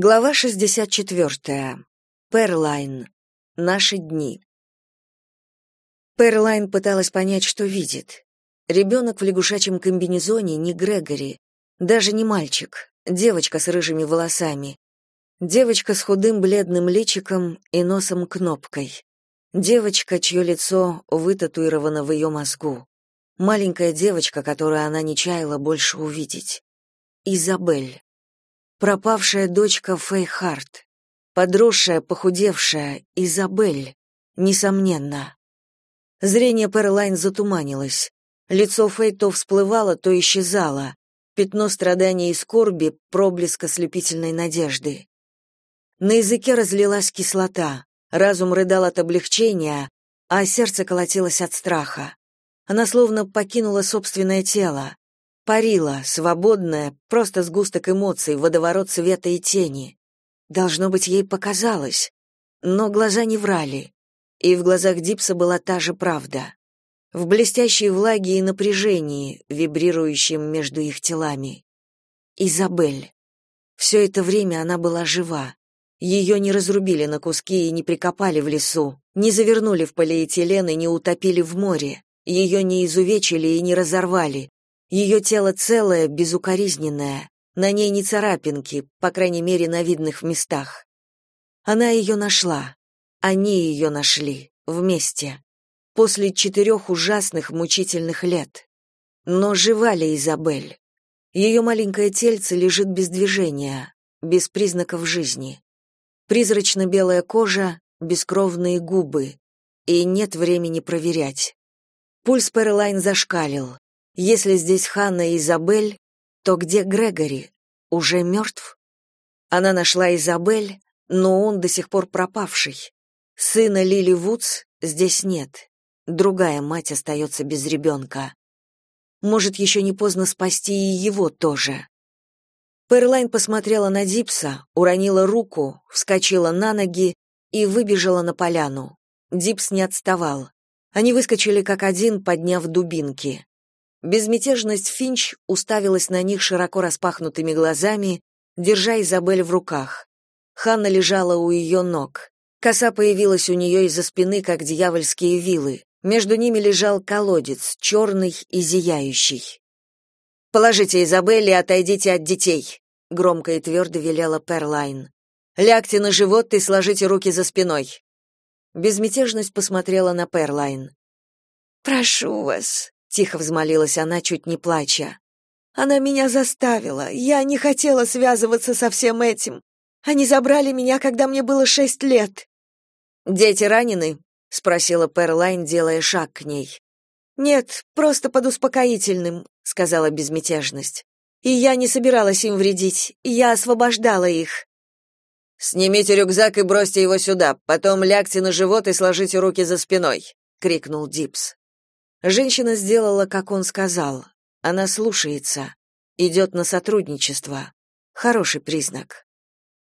Глава 64. Перлайн. Наши дни. Перлайн пыталась понять, что видит. Ребенок в лягушачьем комбинезоне не Грегори, даже не мальчик, девочка с рыжими волосами. Девочка с худым бледным личиком и носом кнопкой. Девочка, чье лицо вытатуировано в ее мозгу. Маленькая девочка, которую она не чаяла больше увидеть. Изабель. Пропавшая дочка Фэй Харт. Подросшая, похудевшая Изабель. Несомненно. Зрение Перлайн затуманилось. Лицо Фэй то всплывало, то исчезало. Пятно страдания и скорби, проблеск ослепительной надежды. На языке разлилась кислота. Разум рыдал от облегчения, а сердце колотилось от страха. Она словно покинула собственное тело. Парила, свободная, просто сгусток эмоций, водоворот света и тени. Должно быть, ей показалось. Но глаза не врали. И в глазах Дипса была та же правда. В блестящей влаге и напряжении, вибрирующем между их телами. Изабель. Все это время она была жива. Ее не разрубили на куски и не прикопали в лесу, не завернули в полиэтилен и не утопили в море. Ее не изувечили и не разорвали, ее тело целое, безукоризненное, на ней не царапинки, по крайней мере, на видных местах. Она ее нашла. Они ее нашли. Вместе. После четырех ужасных, мучительных лет. Но жива ли Изабель? Ее маленькое тельце лежит без движения, без признаков жизни. Призрачно-белая кожа, бескровные губы. И нет времени проверять. Пульс Перлайн зашкалил. Если здесь Ханна и Изабель, то где Грегори? Уже мертв? Она нашла Изабель, но он до сих пор пропавший. Сына Лили Вудс здесь нет. Другая мать остается без ребенка. Может, еще не поздно спасти и его тоже. Перлайн посмотрела на Дипса, уронила руку, вскочила на ноги и выбежала на поляну. Дипс не отставал. Они выскочили как один, подняв дубинки. Безмятежность Финч уставилась на них широко распахнутыми глазами, держа Изабель в руках. Ханна лежала у ее ног. Коса появилась у нее из-за спины, как дьявольские вилы. Между ними лежал колодец, черный и зияющий. «Положите Изабель и отойдите от детей», — громко и твердо велела Перлайн. «Лягте на живот и сложите руки за спиной». Безмятежность посмотрела на Перлайн. «Прошу вас», тихо взмолилась она, чуть не плача. Она меня заставила. Я не хотела связываться со всем этим. Они забрали меня, когда мне было шесть лет. Дети ранены? спросила Перлайн, делая шаг к ней. Нет, просто под успокоительным, сказала безмятежность. И я не собиралась им вредить. Я освобождала их. Снимите рюкзак и бросьте его сюда, потом лягте на живот и сложите руки за спиной, крикнул Дипс. Женщина сделала, как он сказал. Она слушается, идет на сотрудничество. Хороший признак.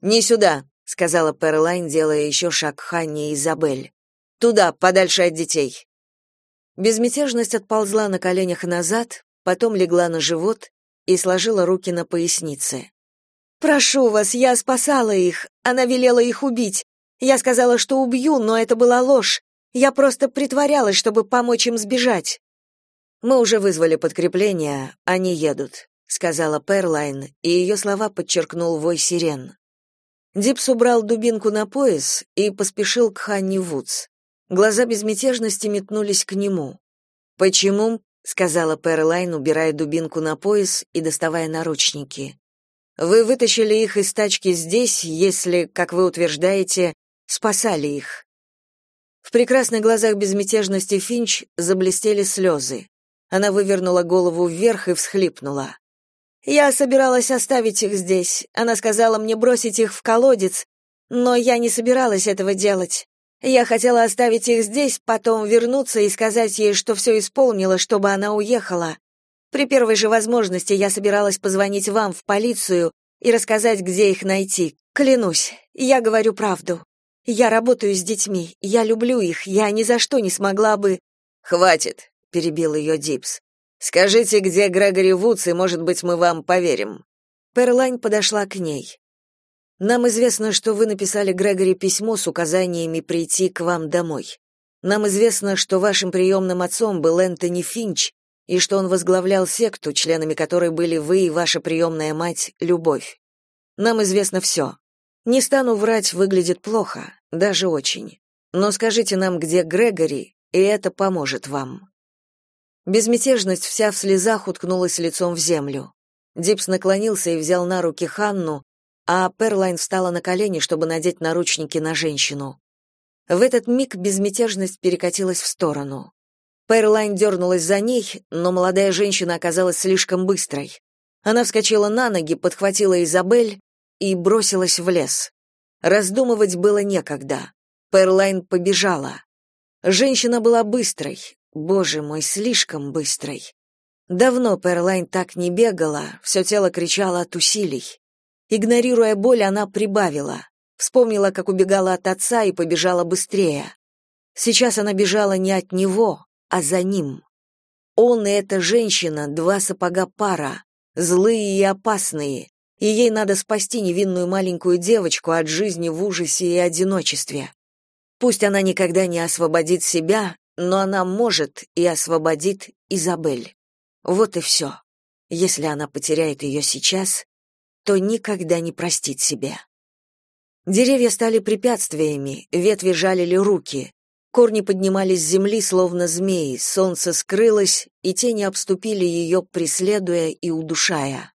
«Не сюда», — сказала Перлайн, делая еще шаг Ханне и Изабель. «Туда, подальше от детей». Безмятежность отползла на коленях назад, потом легла на живот и сложила руки на пояснице. «Прошу вас, я спасала их. Она велела их убить. Я сказала, что убью, но это была ложь. Я просто притворялась, чтобы помочь им сбежать. Мы уже вызвали подкрепление, они едут, сказала Перлайн, и ее слова подчеркнул вой сирен. Дипс убрал дубинку на пояс и поспешил к Ханни Вудс. Глаза безмятежности метнулись к нему. "Почему?" сказала Перлайн, убирая дубинку на пояс и доставая наручники. Вы вытащили их из тачки здесь, если, как вы утверждаете, спасали их. В прекрасных глазах безмятежности Финч заблестели слезы. Она вывернула голову вверх и всхлипнула. Я собиралась оставить их здесь. Она сказала мне бросить их в колодец, но я не собиралась этого делать. Я хотела оставить их здесь, потом вернуться и сказать ей, что все исполнила, чтобы она уехала. При первой же возможности я собиралась позвонить вам в полицию и рассказать, где их найти. Клянусь, я говорю правду. Я работаю с детьми, я люблю их, я ни за что не смогла бы Хватит, перебил ее Дипс. Скажите, где Грегори Вудс, и, может быть, мы вам поверим. Перлайн подошла к ней. Нам известно, что вы написали Грегори письмо с указаниями прийти к вам домой. Нам известно, что вашим приемным отцом был Энтони Финч, и что он возглавлял секту, членами которой были вы и ваша приемная мать Любовь. Нам известно все. Не стану врать, выглядит плохо, даже очень. Но скажите нам, где Грегори, и это поможет вам. Безмятежность вся в слезах уткнулась лицом в землю. Дипс наклонился и взял на руки Ханну, а Перлайн встала на колени, чтобы надеть наручники на женщину. В этот миг безмятежность перекатилась в сторону. Перлайн дернулась за ней, но молодая женщина оказалась слишком быстрой. Она вскочила на ноги, подхватила Изабель и бросилась в лес. Раздумывать было некогда. Перлайн побежала. Женщина была быстрой, боже мой, слишком быстрой. Давно Перлайн так не бегала, все тело кричало от усилий. Игнорируя боль, она прибавила. Вспомнила, как убегала от отца и побежала быстрее. Сейчас она бежала не от него, а за ним. Он и эта женщина — два сапога пара, злые и опасные, и ей надо спасти невинную маленькую девочку от жизни в ужасе и одиночестве. Пусть она никогда не освободит себя, но она может и освободит Изабель. Вот и все. Если она потеряет ее сейчас, то никогда не простит себе. Деревья стали препятствиями, ветви жалили руки. Корни поднимались с земли, словно змеи, солнце скрылось, и тени обступили ее, преследуя и удушая.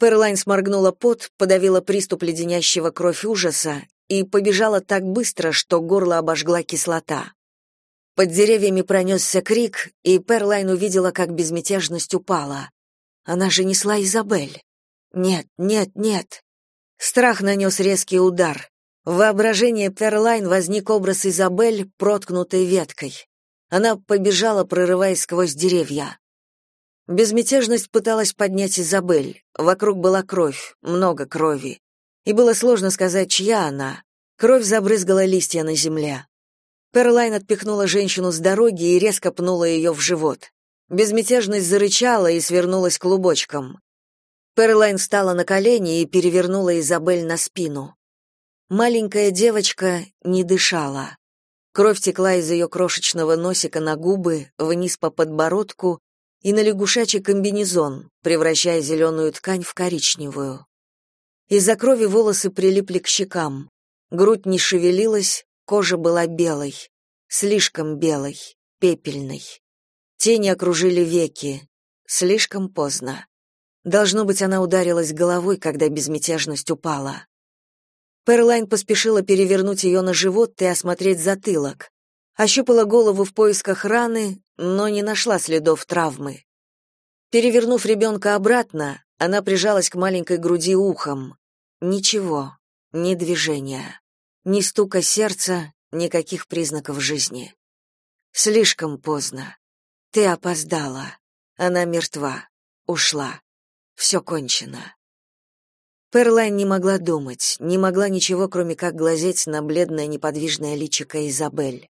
Перлайн сморгнула пот, подавила приступ леденящего кровь ужаса и побежала так быстро, что горло обожгла кислота. Под деревьями пронесся крик, и Перлайн увидела, как безмятежность упала. Она же несла Изабель. Нет, нет, нет. Страх нанес резкий удар. В воображении Перлайн возник образ Изабель, проткнутой веткой. Она побежала, прорываясь сквозь деревья. Безмятежность пыталась поднять Изабель. Вокруг была кровь, много крови и было сложно сказать, чья она. Кровь забрызгала листья на земле. Перлайн отпихнула женщину с дороги и резко пнула ее в живот. Безмятежность зарычала и свернулась клубочком. Перлайн встала на колени и перевернула Изабель на спину. Маленькая девочка не дышала. Кровь текла из ее крошечного носика на губы, вниз по подбородку и на лягушачий комбинезон, превращая зеленую ткань в коричневую. Из-за крови волосы прилипли к щекам. Грудь не шевелилась, кожа была белой, слишком белой, пепельной. Тени окружили веки. Слишком поздно. Должно быть, она ударилась головой, когда безмятежность упала. Перлайн поспешила перевернуть ее на живот и осмотреть затылок. Ощупала голову в поисках раны, но не нашла следов травмы. Перевернув ребенка обратно, она прижалась к маленькой груди ухом. Ничего, ни движения, ни стука сердца, никаких признаков жизни. Слишком поздно. Ты опоздала. Она мертва. Ушла. Все кончено. Перлайн не могла думать, не могла ничего, кроме как глазеть на бледное неподвижное личико Изабель.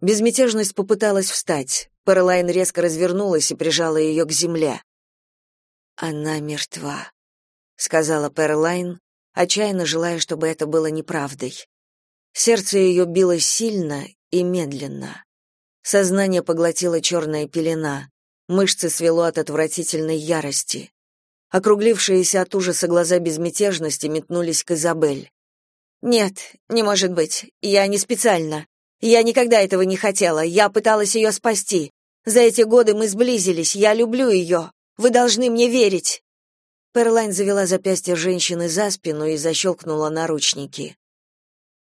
Безмятежность попыталась встать. Перлайн резко развернулась и прижала ее к земле. Она мертва сказала Перлайн, отчаянно желая, чтобы это было неправдой. Сердце ее билось сильно и медленно. Сознание поглотила черная пелена, мышцы свело от отвратительной ярости. Округлившиеся от ужаса глаза безмятежности метнулись к Изабель. «Нет, не может быть. Я не специально. Я никогда этого не хотела. Я пыталась ее спасти. За эти годы мы сблизились. Я люблю ее. Вы должны мне верить». Перлайн завела запястье женщины за спину и защелкнула наручники.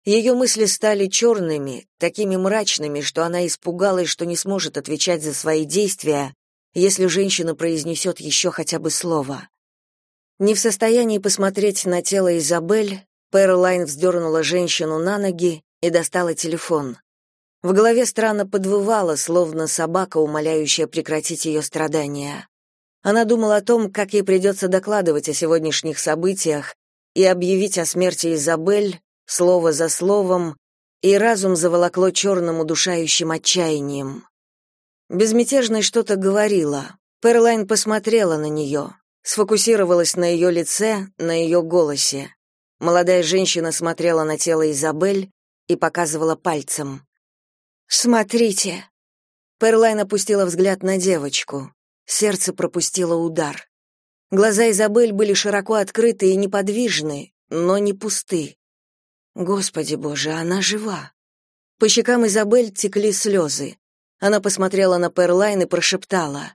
Ее мысли стали черными, такими мрачными, что она испугалась, что не сможет отвечать за свои действия, если женщина произнесет еще хотя бы слово. Не в состоянии посмотреть на тело Изабель, Перлайн вздернула женщину на ноги и достала телефон. В голове странно подвывало, словно собака, умоляющая прекратить ее страдания. Она думала о том, как ей придется докладывать о сегодняшних событиях и объявить о смерти Изабель слово за словом, и разум заволокло черным удушающим отчаянием. Безмятежность что-то говорила. Перлайн посмотрела на нее, сфокусировалась на ее лице, на ее голосе. Молодая женщина смотрела на тело Изабель и показывала пальцем. «Смотрите!» Перлайн опустила взгляд на девочку. Сердце пропустило удар. Глаза Изабель были широко открыты и неподвижны, но не пусты. Господи Боже, она жива. По щекам Изабель текли слезы. Она посмотрела на Перлайн и прошептала.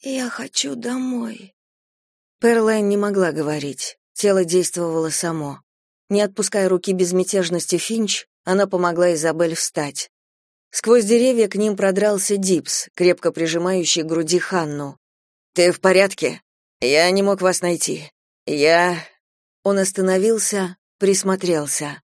«Я хочу домой». Перлайн не могла говорить. Тело действовало само. Не отпуская руки безмятежности Финч, она помогла Изабель встать. Сквозь деревья к ним продрался Дипс, крепко прижимающий к груди Ханну. «Ты в порядке? Я не мог вас найти. Я...» Он остановился, присмотрелся.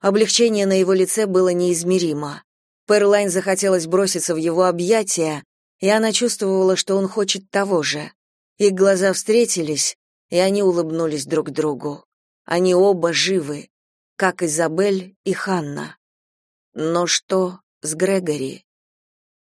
Облегчение на его лице было неизмеримо. Перлайн захотелось броситься в его объятия, и она чувствовала, что он хочет того же. Их глаза встретились, и они улыбнулись друг другу. Они оба живы, как Изабель и Ханна. Но что с Грегори?